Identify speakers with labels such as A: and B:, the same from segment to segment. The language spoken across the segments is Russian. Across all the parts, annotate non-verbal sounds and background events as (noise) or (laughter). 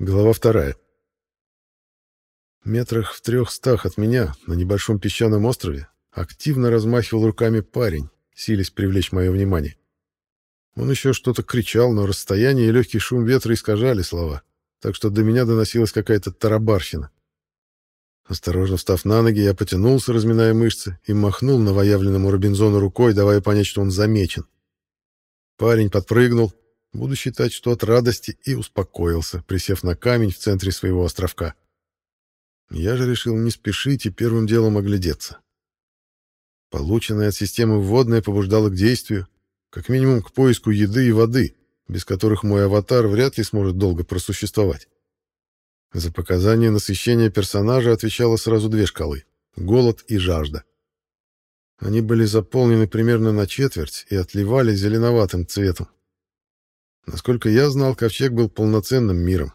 A: Глава вторая. Метрах в трехстах от меня, на небольшом песчаном острове, активно размахивал руками парень, силясь привлечь мое внимание. Он еще что-то кричал, но расстояние и легкий шум ветра искажали слова, так что до меня доносилась какая-то тарабарщина. Осторожно встав на ноги, я потянулся, разминая мышцы, и махнул новоявленному Робинзону рукой, давая понять, что он замечен. Парень подпрыгнул, Буду считать, что от радости и успокоился, присев на камень в центре своего островка. Я же решил не спешить и первым делом оглядеться. Полученное от системы вводное побуждало к действию, как минимум к поиску еды и воды, без которых мой аватар вряд ли сможет долго просуществовать. За показания насыщения персонажа отвечало сразу две шкалы — голод и жажда. Они были заполнены примерно на четверть и отливали зеленоватым цветом. Насколько я знал, Ковчег был полноценным миром.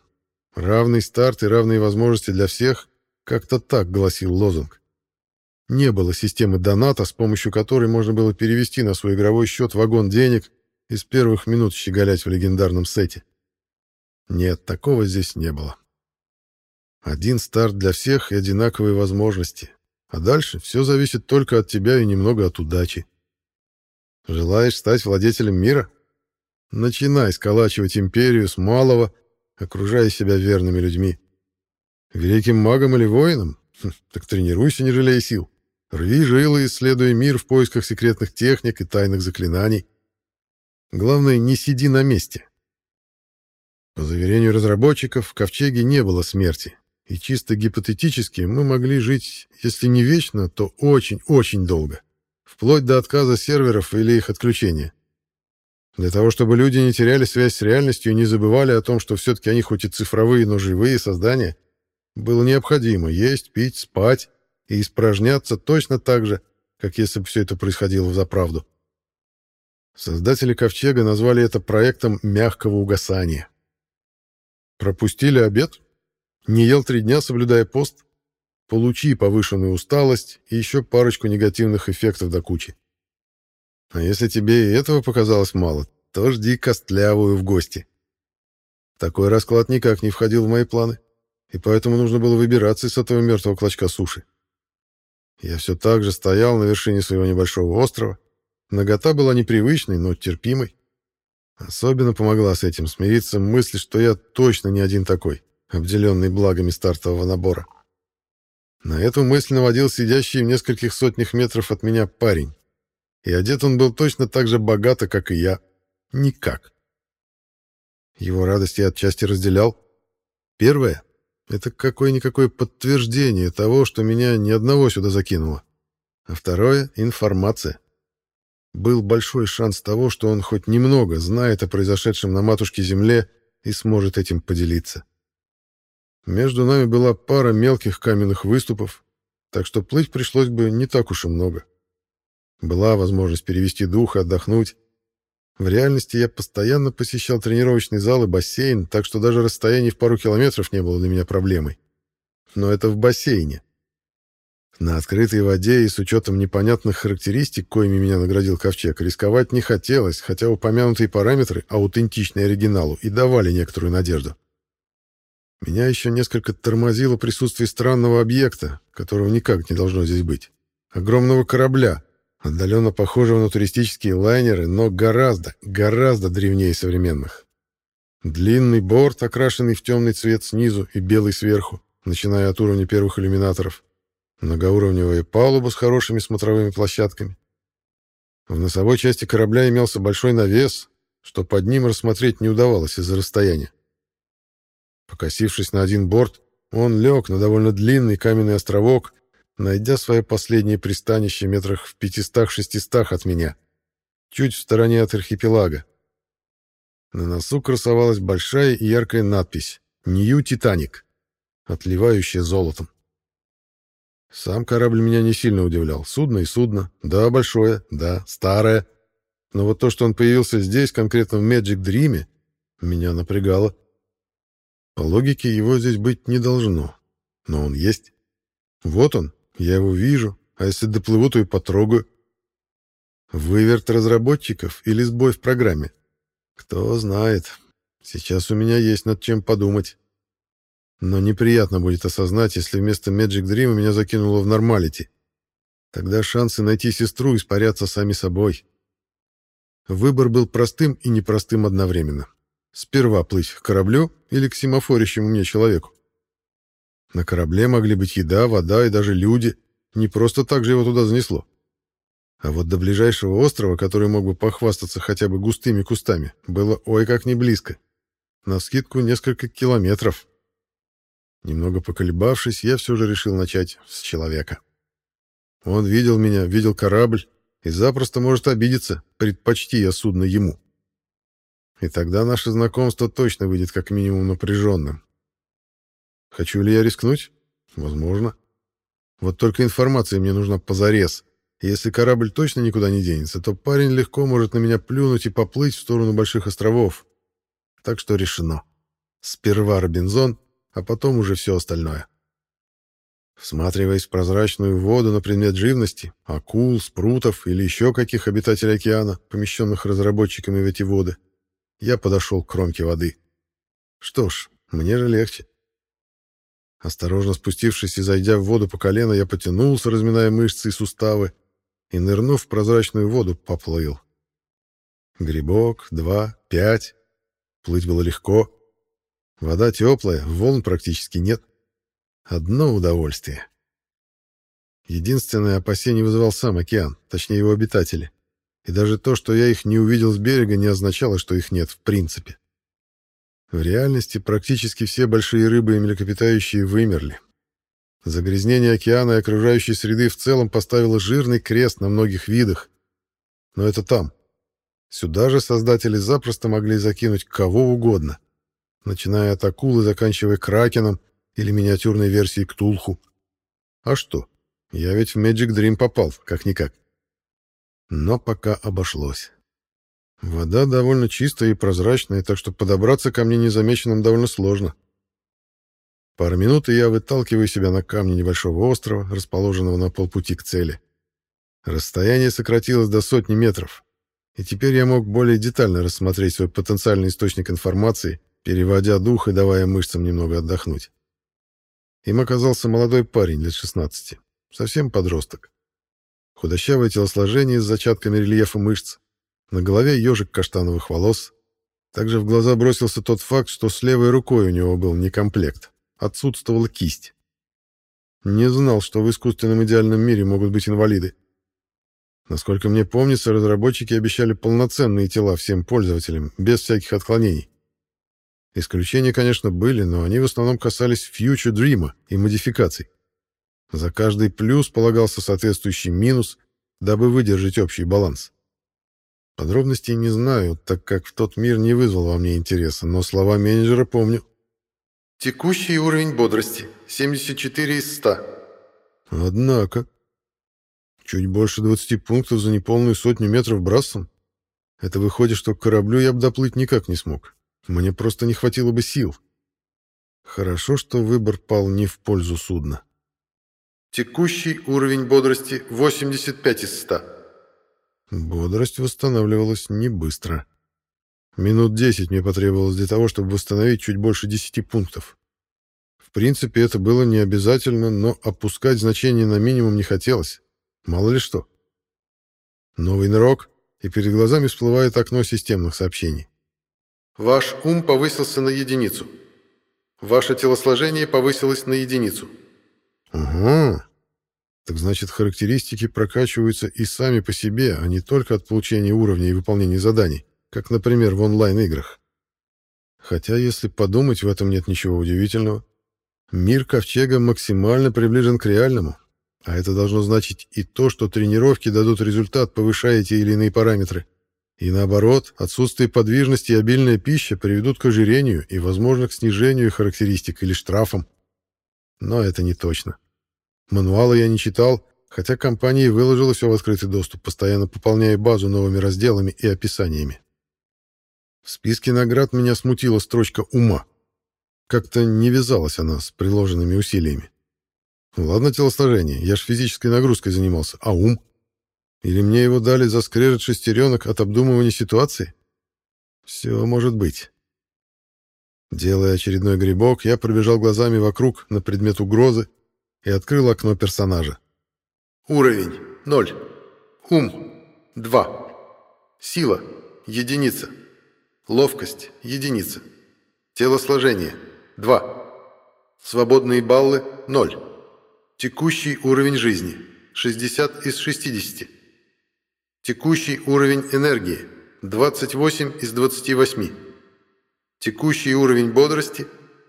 A: Равный старт и равные возможности для всех, как-то так гласил лозунг. Не было системы доната, с помощью которой можно было перевести на свой игровой счет вагон денег и с первых минут щеголять в легендарном сете. Нет, такого здесь не было. Один старт для всех и одинаковые возможности. А дальше все зависит только от тебя и немного от удачи. Желаешь стать владетелем мира? Начинай сколачивать империю с малого, окружая себя верными людьми. Великим магом или воином? Хм, так тренируйся, не жалея сил. Рви жилы, исследуя мир в поисках секретных техник и тайных заклинаний. Главное, не сиди на месте. По заверению разработчиков, в Ковчеге не было смерти, и чисто гипотетически мы могли жить, если не вечно, то очень-очень долго, вплоть до отказа серверов или их отключения. Для того, чтобы люди не теряли связь с реальностью и не забывали о том, что все-таки они хоть и цифровые, но живые создания, было необходимо есть, пить, спать и испражняться точно так же, как если бы все это происходило в заправду. Создатели Ковчега назвали это проектом мягкого угасания. Пропустили обед? Не ел три дня, соблюдая пост? Получи повышенную усталость и еще парочку негативных эффектов до кучи. А если тебе и этого показалось мало, то жди костлявую в гости. Такой расклад никак не входил в мои планы, и поэтому нужно было выбираться из этого мертвого клочка суши. Я все так же стоял на вершине своего небольшого острова. Нагота была непривычной, но терпимой. Особенно помогла с этим смириться мысль, что я точно не один такой, обделенный благами стартового набора. На эту мысль наводил сидящий в нескольких сотнях метров от меня парень и одет он был точно так же богато, как и я. Никак. Его радость я отчасти разделял. Первое — это какое-никакое подтверждение того, что меня ни одного сюда закинуло. А второе — информация. Был большой шанс того, что он хоть немного знает о произошедшем на матушке Земле и сможет этим поделиться. Между нами была пара мелких каменных выступов, так что плыть пришлось бы не так уж и много. Была возможность перевести дух и отдохнуть. В реальности я постоянно посещал тренировочный зал и бассейн, так что даже расстояние в пару километров не было для меня проблемой. Но это в бассейне. На открытой воде и с учетом непонятных характеристик, коими меня наградил Ковчег, рисковать не хотелось, хотя упомянутые параметры, аутентичные оригиналу, и давали некоторую надежду. Меня еще несколько тормозило присутствие странного объекта, которого никак не должно здесь быть. Огромного корабля, отдаленно похожего на туристические лайнеры, но гораздо, гораздо древнее современных. Длинный борт, окрашенный в темный цвет снизу и белый сверху, начиная от уровня первых иллюминаторов. Многоуровневая палуба с хорошими смотровыми площадками. В носовой части корабля имелся большой навес, что под ним рассмотреть не удавалось из-за расстояния. Покосившись на один борт, он лег на довольно длинный каменный островок, найдя свое последнее пристанище метрах в пятистах-шестистах от меня, чуть в стороне от архипелага. На носу красовалась большая и яркая надпись «Нью Титаник», отливающая золотом. Сам корабль меня не сильно удивлял. Судно и судно. Да, большое, да, старое. Но вот то, что он появился здесь, конкретно в Magic Dream, меня напрягало. По логике, его здесь быть не должно. Но он есть. Вот он, я его вижу, а если доплыву, то и потрогаю. Выверт разработчиков или сбой в программе? Кто знает. Сейчас у меня есть над чем подумать. Но неприятно будет осознать, если вместо Magic Dream меня закинуло в нормалити. Тогда шансы найти сестру испарятся сами собой. Выбор был простым и непростым одновременно. Сперва плыть к кораблю или к семафорящему мне человеку. На корабле могли быть еда, вода и даже люди. Не просто так же его туда занесло. А вот до ближайшего острова, который мог бы похвастаться хотя бы густыми кустами, было ой как не близко. На скидку несколько километров. Немного поколебавшись, я все же решил начать с человека. Он видел меня, видел корабль и запросто может обидеться, предпочти я судно ему. И тогда наше знакомство точно выйдет как минимум напряженным. Хочу ли я рискнуть? Возможно. Вот только информация мне нужна позарез. Если корабль точно никуда не денется, то парень легко может на меня плюнуть и поплыть в сторону Больших островов. Так что решено. Сперва Робинзон, а потом уже все остальное. Всматриваясь в прозрачную воду на предмет живности, акул, спрутов или еще каких обитателей океана, помещенных разработчиками в эти воды, я подошел к кромке воды. Что ж, мне же легче. Осторожно спустившись и зайдя в воду по колено, я потянулся, разминая мышцы и суставы, и, нырнув в прозрачную воду, поплыл. Грибок, два, пять. Плыть было легко. Вода теплая, волн практически нет. Одно удовольствие. Единственное опасение вызывал сам океан, точнее его обитатели. И даже то, что я их не увидел с берега, не означало, что их нет в принципе. В реальности практически все большие рыбы и млекопитающие вымерли. Загрязнение океана и окружающей среды в целом поставило жирный крест на многих видах. Но это там. Сюда же создатели запросто могли закинуть кого угодно начиная от акулы, заканчивая кракеном или миниатюрной версией ктулху. А что? Я ведь в Magic Dream попал, как-никак. Но пока обошлось. Вода довольно чистая и прозрачная, так что подобраться ко мне незамеченным довольно сложно. Пару минут, и я выталкиваю себя на камни небольшого острова, расположенного на полпути к цели. Расстояние сократилось до сотни метров, и теперь я мог более детально рассмотреть свой потенциальный источник информации переводя дух и давая мышцам немного отдохнуть. Им оказался молодой парень лет 16, совсем подросток. Худощавое телосложение с зачатками рельефа мышц, на голове ежик каштановых волос. Также в глаза бросился тот факт, что с левой рукой у него был некомплект, отсутствовала кисть. Не знал, что в искусственном идеальном мире могут быть инвалиды. Насколько мне помнится, разработчики обещали полноценные тела всем пользователям, без всяких отклонений. Исключения, конечно, были, но они в основном касались Future Dream и модификаций. За каждый плюс полагался соответствующий минус, дабы выдержать общий баланс. Подробностей не знаю, так как в тот мир не вызвал во мне интереса, но слова менеджера помню.
B: Текущий уровень бодрости 74 из 100.
A: Однако, чуть больше 20 пунктов за неполную сотню метров брасом. Это выходит, что к кораблю я бы доплыть никак не смог. Мне просто не хватило бы сил. Хорошо, что выбор пал не в пользу судна.
B: Текущий уровень бодрости 85 из 100.
A: Бодрость восстанавливалась не быстро. Минут 10 мне потребовалось для того, чтобы восстановить чуть больше 10 пунктов. В принципе, это было не обязательно, но опускать значение на минимум не хотелось. Мало ли что. Новый нырок, и перед глазами всплывает окно системных сообщений.
B: Ваш ум повысился на единицу. Ваше телосложение повысилось на единицу.
A: Угу. Так значит, характеристики прокачиваются и сами по себе, а не только от получения уровня и выполнения заданий, как, например, в онлайн-играх. Хотя, если подумать, в этом нет ничего удивительного. Мир Ковчега максимально приближен к реальному, а это должно значить и то, что тренировки дадут результат, повышая те или иные параметры. И наоборот, отсутствие подвижности и обильная пища приведут к ожирению и, возможно, к снижению характеристик или штрафам. Но это не точно. Мануалы я не читал, хотя компания выложила все в открытый доступ, постоянно пополняя базу новыми разделами и описаниями. В списке наград меня смутила строчка «ума». Как-то не вязалась она с приложенными усилиями. Ладно телосложение, я ж физической нагрузкой занимался, а ум — или мне его дали за скрежет шестеренок от обдумывания ситуации? Все может быть. Делая очередной грибок, я пробежал глазами вокруг на предмет угрозы и открыл окно персонажа.
B: Уровень 0. Ум 2. Сила единица. Ловкость единица. Телосложение 2. Свободные баллы 0. Текущий уровень жизни 60 из 60. Текущий уровень энергии 28 из 28. Текущий уровень бодрости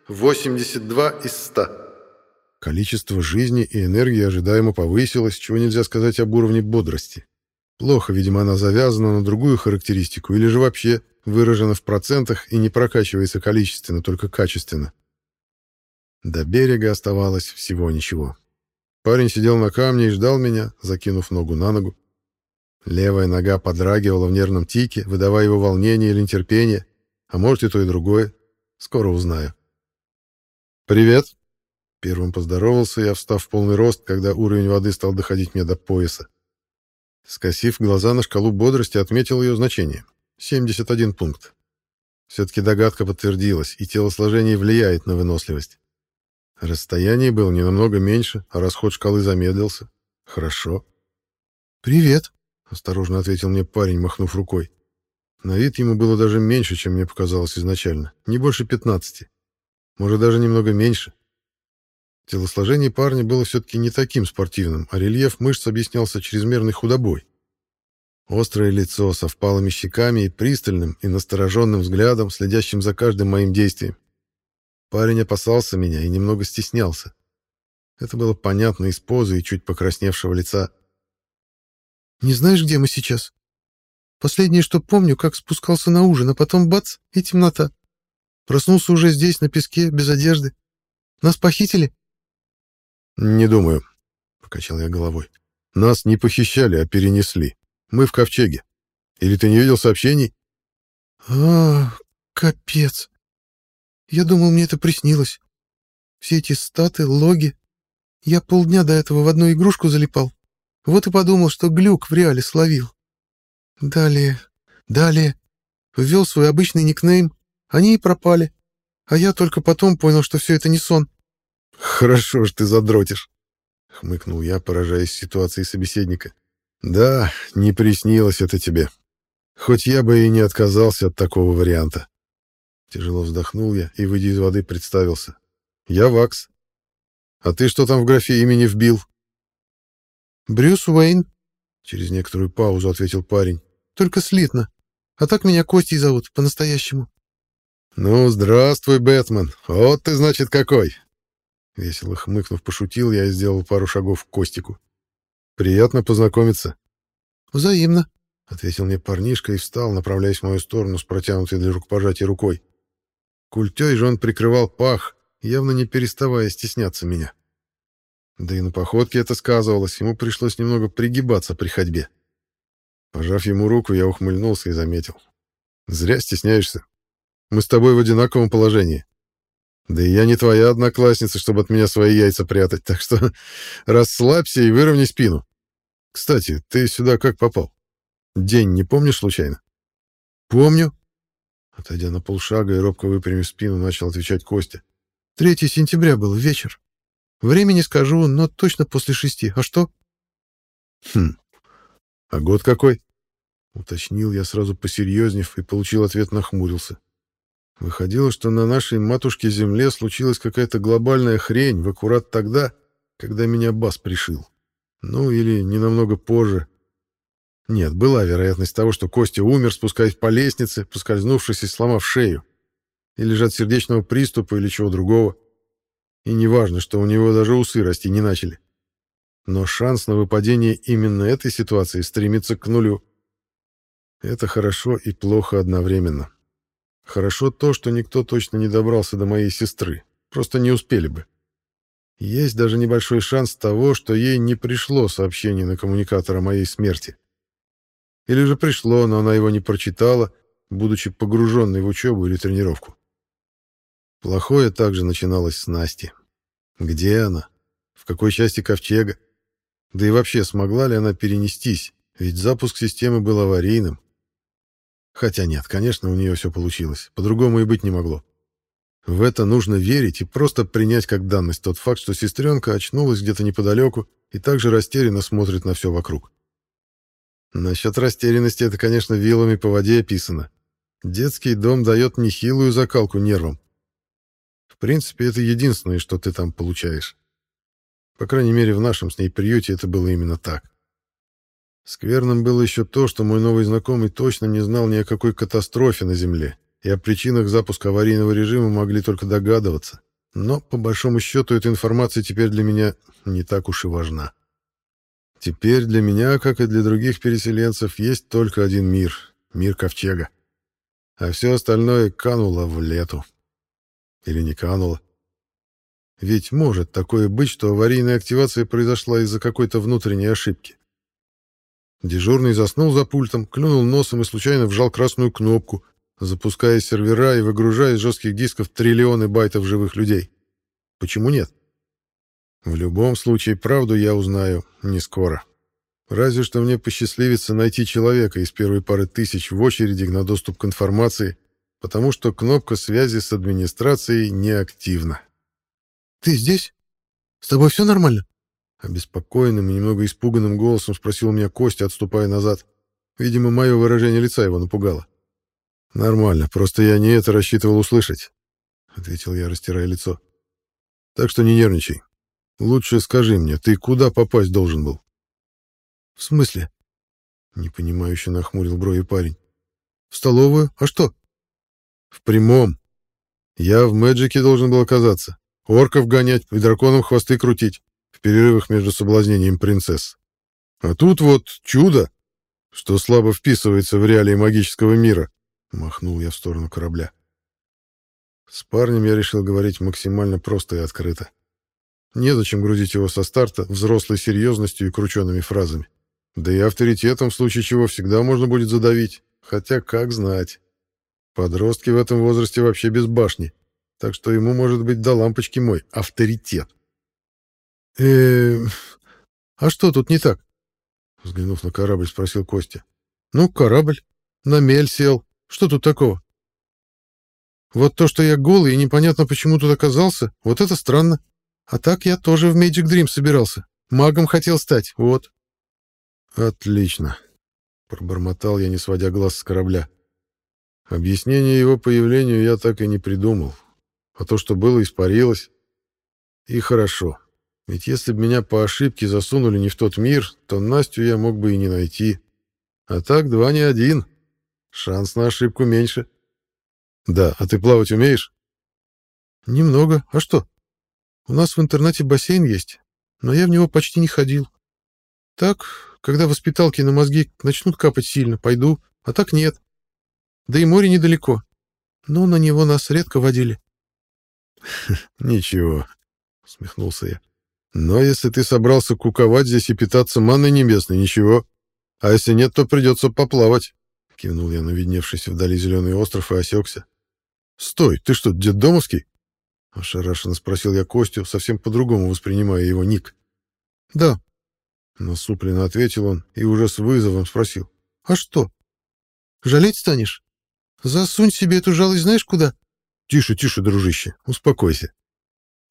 B: 82 из 100.
A: Количество жизни и энергии ожидаемо повысилось, чего нельзя сказать об уровне бодрости. Плохо, видимо, она завязана на другую характеристику или же вообще выражена в процентах и не прокачивается количественно, только качественно. До берега оставалось всего ничего. Парень сидел на камне и ждал меня, закинув ногу на ногу. Левая нога подрагивала в нервном тике, выдавая его волнение или нетерпение, а может и то, и другое. Скоро узнаю. «Привет!» Первым поздоровался я, встав в полный рост, когда уровень воды стал доходить мне до пояса. Скосив глаза на шкалу бодрости, отметил ее значение. 71 пункт. Все-таки догадка подтвердилась, и телосложение влияет на выносливость. Расстояние было не намного меньше, а расход шкалы замедлился. Хорошо. «Привет», — осторожно ответил мне парень, махнув рукой. На вид ему было даже меньше, чем мне показалось изначально. Не больше пятнадцати. Может, даже немного меньше. Телосложение парня было все-таки не таким спортивным, а рельеф мышц объяснялся чрезмерной худобой. Острое лицо со впалыми щеками и пристальным и настороженным взглядом, следящим за каждым моим действием. Парень опасался меня и немного стеснялся. Это было понятно из позы и чуть покрасневшего лица. Не знаешь, где мы сейчас? Последнее, что помню, как спускался на ужин, а потом бац, и темнота. Проснулся уже здесь, на песке, без одежды. Нас похитили? Не думаю, покачал я головой. Нас не похищали, а перенесли. Мы в ковчеге. Или ты не видел сообщений? А, капец. Я думал, мне это приснилось. Все эти статы, логи. Я полдня до этого в одну игрушку залипал. Вот и подумал, что глюк в реале словил. Далее, далее. Ввел свой обычный никнейм. Они и пропали. А я только потом понял, что все это не сон. Хорошо ж ты задротишь. Хмыкнул я, поражаясь ситуацией собеседника. Да, не приснилось это тебе. Хоть я бы и не отказался от такого варианта. Тяжело вздохнул я и, выйдя из воды, представился. Я Вакс. А ты что там в графе имени вбил? «Брюс Уэйн», — через некоторую паузу ответил парень. «Только слитно. А так меня Костей зовут, по-настоящему». «Ну, здравствуй, Бэтмен. Вот ты, значит, какой!» Весело хмыкнув, пошутил я и сделал пару шагов к Костику. «Приятно познакомиться». «Взаимно», — ответил мне парнишка и встал, направляясь в мою сторону с протянутой для рукопожатия рукой. Культей же он прикрывал пах, явно не переставая стесняться меня. Да и на походке это сказывалось, ему пришлось немного пригибаться при ходьбе. Пожав ему руку, я ухмыльнулся и заметил. «Зря стесняешься. Мы с тобой в одинаковом положении. Да и я не твоя одноклассница, чтобы от меня свои яйца прятать, так что (laughs) расслабься и выровняй спину. Кстати, ты сюда как попал? День не помнишь случайно?» «Помню». Отойдя на полшага и робко выпрямив спину, начал отвечать Костя. «Третий сентября был, вечер. Времени скажу, но точно после шести. А что? Хм. А год какой? Уточнил я сразу посерьезнев и получил ответ нахмурился. Выходило, что на нашей матушке Земле случилась какая-то глобальная хрень в аккурат тогда, когда меня Бас пришил. Ну, или не намного позже. Нет, была вероятность того, что Костя умер, спускаясь по лестнице, поскользнувшись и сломав шею. Или же от сердечного приступа или чего другого. И не важно, что у него даже усы расти не начали. Но шанс на выпадение именно этой ситуации стремится к нулю. Это хорошо и плохо одновременно. Хорошо то, что никто точно не добрался до моей сестры. Просто не успели бы. Есть даже небольшой шанс того, что ей не пришло сообщение на коммуникатор о моей смерти. Или же пришло, но она его не прочитала, будучи погруженной в учебу или тренировку. Плохое также начиналось с Насти. Где она? В какой части ковчега? Да и вообще, смогла ли она перенестись? Ведь запуск системы был аварийным. Хотя нет, конечно, у нее все получилось. По-другому и быть не могло. В это нужно верить и просто принять как данность тот факт, что сестренка очнулась где-то неподалеку и также растерянно смотрит на все вокруг. Насчет растерянности это, конечно, вилами по воде описано. Детский дом дает нехилую закалку нервам. В принципе, это единственное, что ты там получаешь. По крайней мере, в нашем с ней приюте это было именно так. Скверным было еще то, что мой новый знакомый точно не знал ни о какой катастрофе на Земле, и о причинах запуска аварийного режима могли только догадываться. Но, по большому счету, эта информация теперь для меня не так уж и важна. Теперь для меня, как и для других переселенцев, есть только один мир — мир Ковчега. А все остальное кануло в лету. Или не кануло. Ведь может такое быть, что аварийная активация произошла из-за какой-то внутренней ошибки. Дежурный заснул за пультом, клюнул носом и случайно вжал красную кнопку, запуская сервера и выгружая из жестких дисков триллионы байтов живых людей. Почему нет? В любом случае, правду я узнаю не скоро. Разве что мне посчастливится найти человека из первой пары тысяч в очереди на доступ к информации, потому что кнопка связи с администрацией неактивна.
C: «Ты здесь? С тобой все нормально?»
A: Обеспокоенным и немного испуганным голосом спросил меня Костя, отступая назад. Видимо, мое выражение лица его напугало. «Нормально, просто я не это рассчитывал услышать», — ответил я, растирая лицо. «Так что не нервничай. Лучше скажи мне, ты куда попасть должен был?»
C: «В смысле?»
A: — непонимающе нахмурил брови парень.
C: «В столовую? А что?»
A: «В прямом. Я в Мэджике должен был оказаться. Орков гонять и драконам хвосты крутить в перерывах между соблазнением принцесс. А тут вот чудо, что слабо вписывается в реалии магического мира. Махнул я в сторону корабля. С парнем я решил говорить максимально просто и открыто. Незачем грузить его со старта взрослой серьезностью и крученными фразами. Да и авторитетом, в случае чего, всегда можно будет задавить. Хотя, как знать. Подростки в этом возрасте вообще без башни. Так что ему, может быть, до лампочки мой авторитет.
C: Э а что тут не так?
A: Взглянув на корабль, спросил Костя.
C: Ну, корабль. На мель сел. Что тут такого? Вот то, что я голый и непонятно почему тут оказался, вот это странно. А так я тоже в Magic Dream собирался. Магом хотел стать, вот.
A: Отлично. Пробормотал я, не сводя глаз с корабля. Объяснение его появлению я так и не придумал. А то, что было, испарилось. И хорошо. Ведь если бы меня по ошибке засунули не в тот мир, то Настю я мог бы и не найти. А так два не один. Шанс на ошибку меньше. Да, а ты плавать умеешь?
C: Немного. А что? У нас в интернате бассейн есть, но я в него почти не ходил. Так, когда воспиталки на мозги начнут капать сильно, пойду, а так нет. Да и море недалеко. Но на него нас редко водили. (laughs)
A: «Ничего», — усмехнулся я. «Но если ты собрался куковать здесь и питаться манной небесной, ничего. А если нет, то придется поплавать». Кивнул я на видневшийся вдали зеленый остров и осекся. «Стой, ты что, детдомовский?» Ошарашенно спросил я Костю, совсем по-другому воспринимая его ник.
C: «Да».
A: Насупленно ответил он и уже с вызовом спросил.
C: «А что? Жалеть станешь? Засунь себе эту жалость знаешь куда?»
A: «Тише, тише, дружище, успокойся».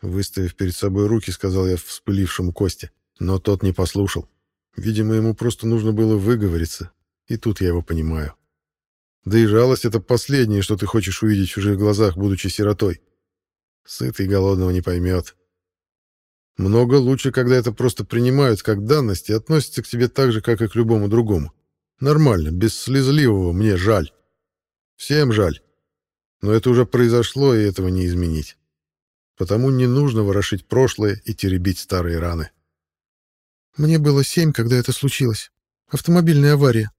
A: Выставив перед собой руки, сказал я вспылившему Косте, но тот не послушал. Видимо, ему просто нужно было выговориться, и тут я его понимаю. Да и жалость — это последнее, что ты хочешь увидеть в чужих глазах, будучи сиротой. Сытый голодного не поймет. Много лучше, когда это просто принимают как данность и относятся к тебе так же, как и к любому другому. Нормально, без слезливого мне жаль. Всем жаль. Но это уже произошло, и этого не изменить. Потому не нужно ворошить прошлое и теребить старые раны.
C: Мне было семь, когда это случилось. Автомобильная авария.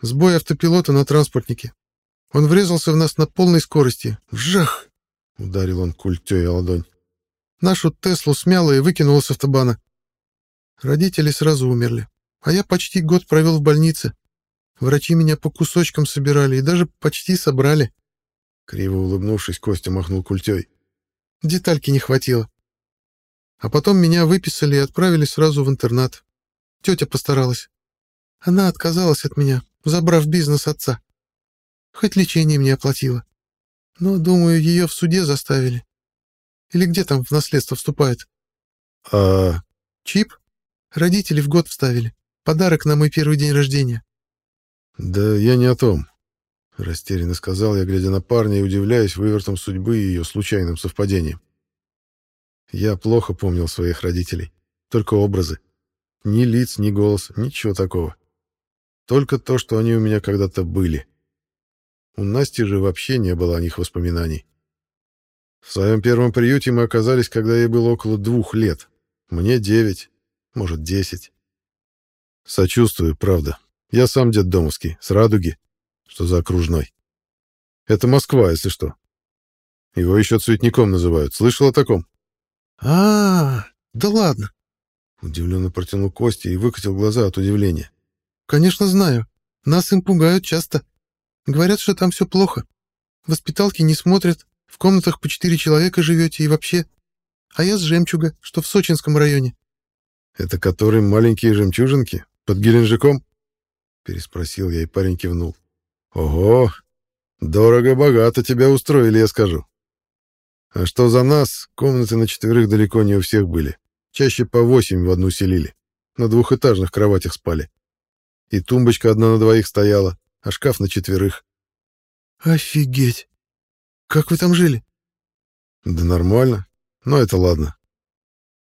C: Сбой автопилота на транспортнике. Он врезался в нас на полной скорости. Вжах! Ударил он культей о ладонь. Нашу Теслу смяло и выкинуло с автобана. Родители сразу умерли. А я почти год провел в больнице. Врачи меня по кусочкам собирали и даже почти собрали.
A: Криво улыбнувшись, Костя махнул культей.
C: Детальки не хватило. А потом меня выписали и отправили сразу в интернат. Тетя постаралась. Она отказалась от меня, забрав бизнес отца. Хоть лечение мне оплатила. Но, думаю, ее в суде заставили. Или где там в наследство вступает?
A: А
C: Чип? Родители в год вставили. Подарок на мой первый день рождения.
A: да я не о том, растерянно сказал я, глядя на парня и удивляясь вывертом судьбы и ее случайным совпадением. Я плохо помнил своих родителей, только образы. Ни лиц, ни голос, ничего такого. Только то, что они у меня когда-то были. У Насти же вообще не было о них воспоминаний. В своем первом приюте мы оказались, когда ей было около двух лет. Мне девять, может, десять. Сочувствую, правда. Я сам детдомовский, с Радуги, что за окружной. Это Москва, если что. Его еще цветником называют. Слышал о таком?
C: А, -а, -а да ладно.
A: Удивленно протянул Костя и выкатил глаза от удивления.
C: Конечно, знаю. Нас им пугают часто. Говорят, что там все плохо. Воспиталки не смотрят, в комнатах по четыре человека живете и вообще. А я с Жемчуга, что в Сочинском районе.
A: Это который маленькие жемчужинки? Под Геленджиком? Переспросил я, и парень кивнул. Ого! Дорого-богато тебя устроили, я скажу. А что за нас, комнаты на четверых далеко не у всех были. Чаще по восемь в одну селили. На двухэтажных кроватях спали. И тумбочка одна на двоих стояла, а шкаф на четверых.
C: Офигеть! Как вы там жили?
A: Да нормально. Но это ладно.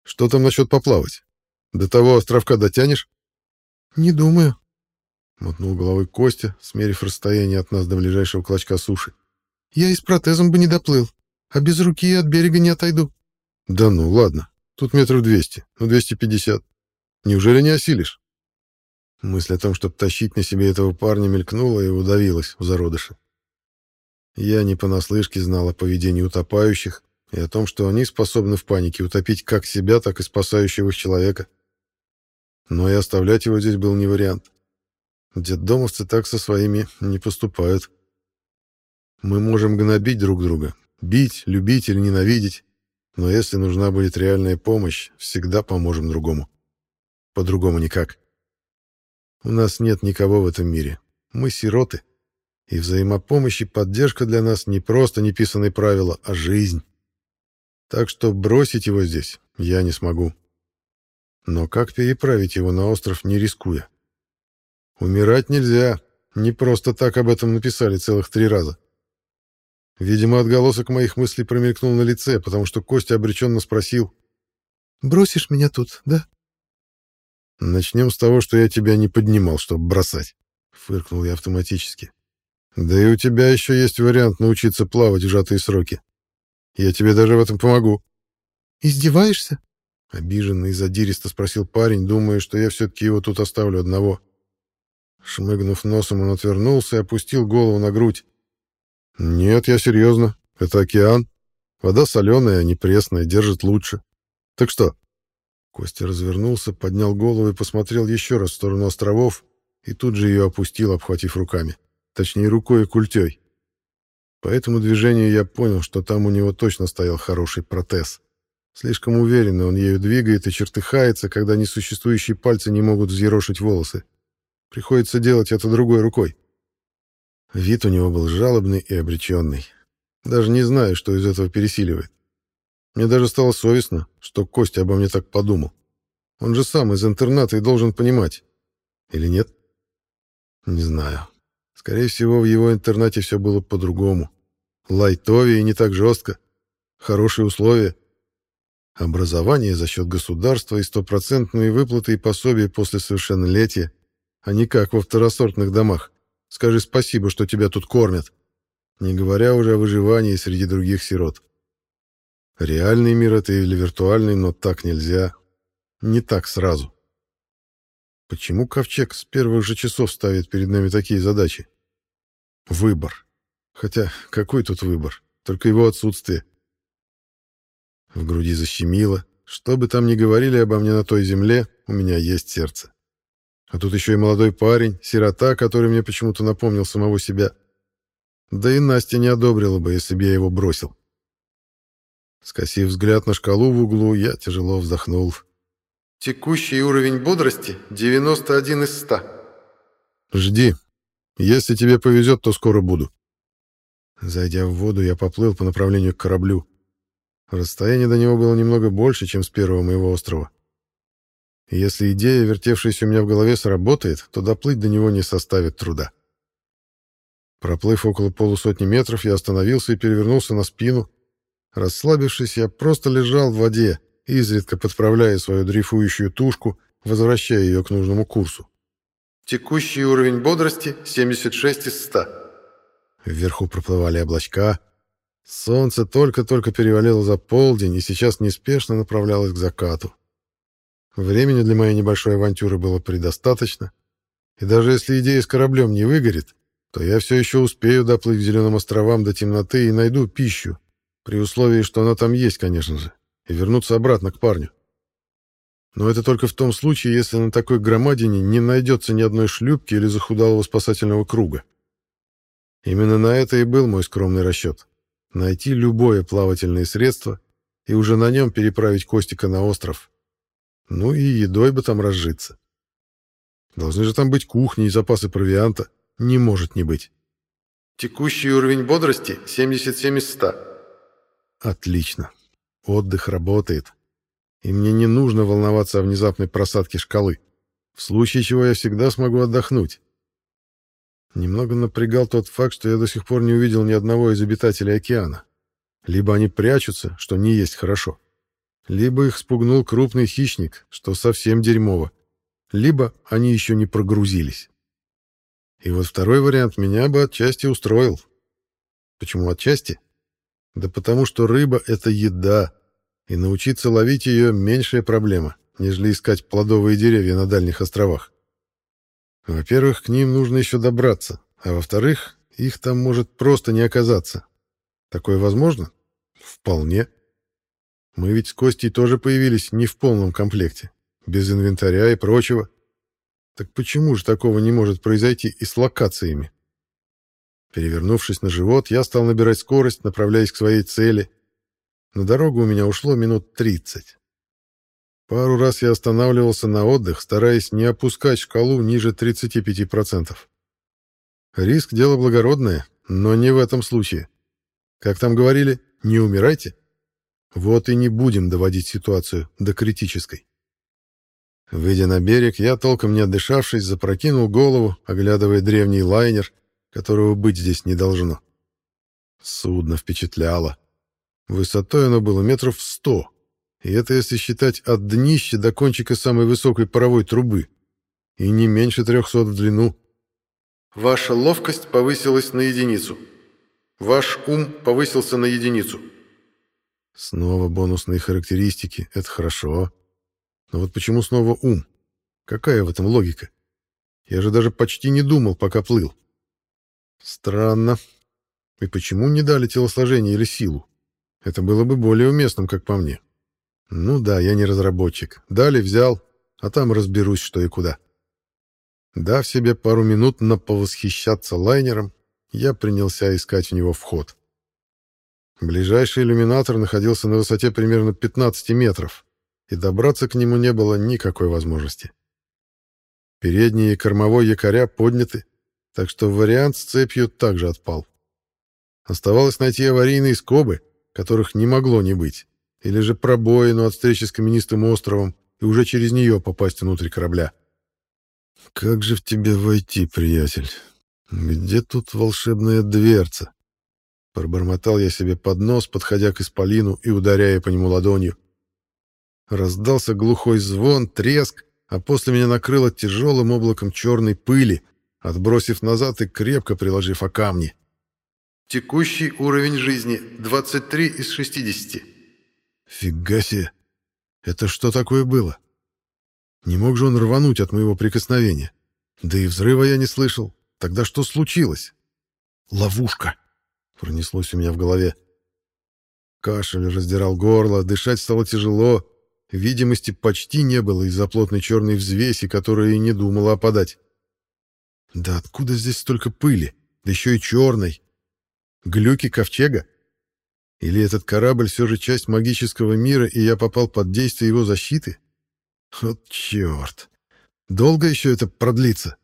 A: Что там насчет поплавать? До того островка дотянешь?
C: Не думаю.
A: Мотнул головой Костя, смерив расстояние от нас до ближайшего клочка суши.
C: Я и с протезом бы не доплыл, а без руки от берега не отойду.
A: Да ну, ладно. Тут метров двести, ну двести пятьдесят. Неужели не осилишь? Мысль о том, чтобы тащить на себе этого парня, мелькнула и удавилась в зародыше. Я не понаслышке знал о поведении утопающих и о том, что они способны в панике утопить как себя, так и спасающего их человека. Но и оставлять его здесь был не вариант. Детдомовцы так со своими не поступают. Мы можем гнобить друг друга, бить, любить или ненавидеть, но если нужна будет реальная помощь, всегда поможем другому. По-другому никак. У нас нет никого в этом мире. Мы сироты. И взаимопомощь и поддержка для нас не просто неписанные правила, а жизнь. Так что бросить его здесь я не смогу. Но как переправить его на остров, не рискуя? Умирать нельзя. Не просто так об этом написали целых три раза. Видимо, отголосок моих мыслей промелькнул на лице, потому что Костя обреченно спросил.
C: «Бросишь меня тут, да?»
A: «Начнем с того, что я тебя не поднимал, чтобы бросать», — фыркнул я автоматически. «Да и у тебя еще есть вариант научиться плавать в сжатые сроки. Я тебе даже в этом помогу».
C: «Издеваешься?»
A: — обиженно и задиристо спросил парень, думая, что я все-таки его тут оставлю одного. Шмыгнув носом, он отвернулся и опустил голову на грудь. «Нет, я серьезно. Это океан. Вода соленая, а не пресная, держит лучше. Так что?» Костя развернулся, поднял голову и посмотрел еще раз в сторону островов, и тут же ее опустил, обхватив руками. Точнее, рукой и культей. По этому движению я понял, что там у него точно стоял хороший протез. Слишком уверенно он ею двигает и чертыхается, когда несуществующие пальцы не могут взъерошить волосы. Приходится делать это другой рукой. Вид у него был жалобный и обреченный. Даже не знаю, что из этого пересиливает. Мне даже стало совестно, что Костя обо мне так подумал. Он же сам из интерната и должен понимать. Или нет? Не знаю. Скорее всего, в его интернате все было по-другому. Лайтовее и не так жестко. Хорошие условия. Образование за счет государства и стопроцентные выплаты и пособия после совершеннолетия, а не как во второсортных домах. Скажи спасибо, что тебя тут кормят. Не говоря уже о выживании среди других сирот. Реальный мир это или виртуальный, но так нельзя. Не так сразу. Почему Ковчег с первых же часов ставит перед нами такие задачи? Выбор. Хотя какой тут выбор? Только его отсутствие. В груди защемило. Что бы там ни говорили обо мне на той земле, у меня есть сердце. А тут еще и молодой парень, сирота, который мне почему-то напомнил самого себя. Да и Настя не одобрила бы, если бы я его бросил. Скосив взгляд на шкалу в углу, я тяжело вздохнул.
B: Текущий уровень бодрости 91 из 100.
A: Жди. Если тебе повезет, то скоро буду. Зайдя в воду, я поплыл по направлению к кораблю. Расстояние до него было немного больше, чем с первого моего острова. И если идея, вертевшаяся у меня в голове, сработает, то доплыть до него не составит труда. Проплыв около полусотни метров, я остановился и перевернулся на спину. Расслабившись, я просто лежал в воде, изредка подправляя свою дрейфующую тушку, возвращая ее к нужному курсу.
B: Текущий уровень бодрости 76 из 100.
A: Вверху проплывали облачка. Солнце только-только перевалило за полдень и сейчас неспешно направлялось к закату. Времени для моей небольшой авантюры было предостаточно, и даже если идея с кораблем не выгорит, то я все еще успею доплыть к Зеленым островам до темноты и найду пищу, при условии, что она там есть, конечно же, и вернуться обратно к парню. Но это только в том случае, если на такой громадине не найдется ни одной шлюпки или захудалого спасательного круга. Именно на это и был мой скромный расчет. Найти любое плавательное средство и уже на нем переправить Костика на остров. Ну и едой бы там разжиться. Должны же там быть кухни и запасы провианта. Не может не быть.
B: Текущий уровень бодрости 77 из 100.
A: Отлично. Отдых работает. И мне не нужно волноваться о внезапной просадке шкалы. В случае чего я всегда смогу отдохнуть. Немного напрягал тот факт, что я до сих пор не увидел ни одного из обитателей океана. Либо они прячутся, что не есть хорошо. Либо их спугнул крупный хищник, что совсем дерьмово. Либо они еще не прогрузились. И вот второй вариант меня бы отчасти устроил. Почему отчасти? Да потому что рыба — это еда, и научиться ловить ее — меньшая проблема, нежели искать плодовые деревья на дальних островах. Во-первых, к ним нужно еще добраться, а во-вторых, их там может просто не оказаться. Такое возможно? Вполне. Мы ведь с Костей тоже появились не в полном комплекте, без инвентаря и прочего. Так почему же такого не может произойти и с локациями? Перевернувшись на живот, я стал набирать скорость, направляясь к своей цели. На дорогу у меня ушло минут 30. Пару раз я останавливался на отдых, стараясь не опускать шкалу ниже 35%. Риск — дело благородное, но не в этом случае. Как там говорили, не умирайте. Вот и не будем доводить ситуацию до критической. Выйдя на берег, я, толком не отдышавшись, запрокинул голову, оглядывая древний лайнер, которого быть здесь не должно. Судно впечатляло. Высотой оно было метров сто, и это если считать от днища до кончика самой высокой паровой трубы, и не меньше трехсот в длину.
B: Ваша ловкость повысилась на единицу. Ваш ум повысился на единицу.
A: Снова бонусные характеристики, это хорошо. Но вот почему снова ум? Какая в этом логика? Я же даже почти не думал, пока плыл. Странно. И почему не дали телосложение или силу? Это было бы более уместным, как по мне. Ну да, я не разработчик. Дали, взял, а там разберусь, что и куда. Дав себе пару минут на повосхищаться лайнером, я принялся искать в него вход. Ближайший иллюминатор находился на высоте примерно 15 метров, и добраться к нему не было никакой возможности. Передние и кормовой якоря подняты, так что вариант с цепью также отпал. Оставалось найти аварийные скобы, которых не могло не быть, или же пробоину от встречи с каменистым островом и уже через нее попасть внутрь корабля. «Как же в тебя войти, приятель? Где тут волшебная дверца?» Пробормотал я себе под нос, подходя к исполину и ударяя по нему ладонью. Раздался глухой звон, треск, а после меня накрыло тяжелым облаком черной пыли, отбросив назад и крепко приложив о камни.
B: Текущий уровень жизни 23 из 60.
A: Фига себе! Это что такое было? Не мог же он рвануть от моего прикосновения. Да и взрыва я не слышал. Тогда что случилось? Ловушка! Пронеслось у меня в голове. Кашель раздирал горло, дышать стало тяжело, Видимости почти не было из-за плотной черной взвеси, которая и не думала опадать. Да откуда здесь столько пыли? Да еще и черной. Глюки ковчега? Или этот корабль все же часть магического мира, и я попал под действие его защиты? Вот черт! Долго еще это продлится?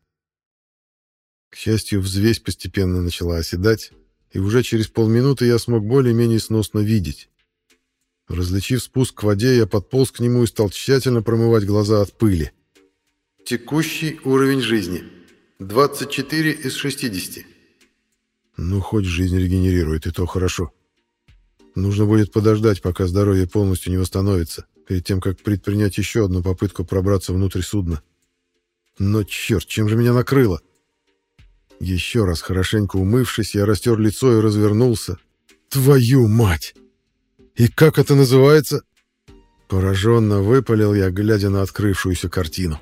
A: К счастью, взвесь постепенно начала оседать, и уже через полминуты я смог более-менее сносно видеть. Различив спуск к воде, я подполз к нему и стал тщательно промывать глаза от пыли.
B: Текущий уровень жизни. 24 из 60.
A: Ну, хоть жизнь регенерирует, и то хорошо. Нужно будет подождать, пока здоровье полностью не восстановится, перед тем, как предпринять еще одну попытку пробраться внутрь судна. Но черт, чем же меня накрыло? Еще раз хорошенько умывшись, я растер лицо и развернулся. Твою мать! И как это называется? Пораженно выпалил я, глядя на открывшуюся картину.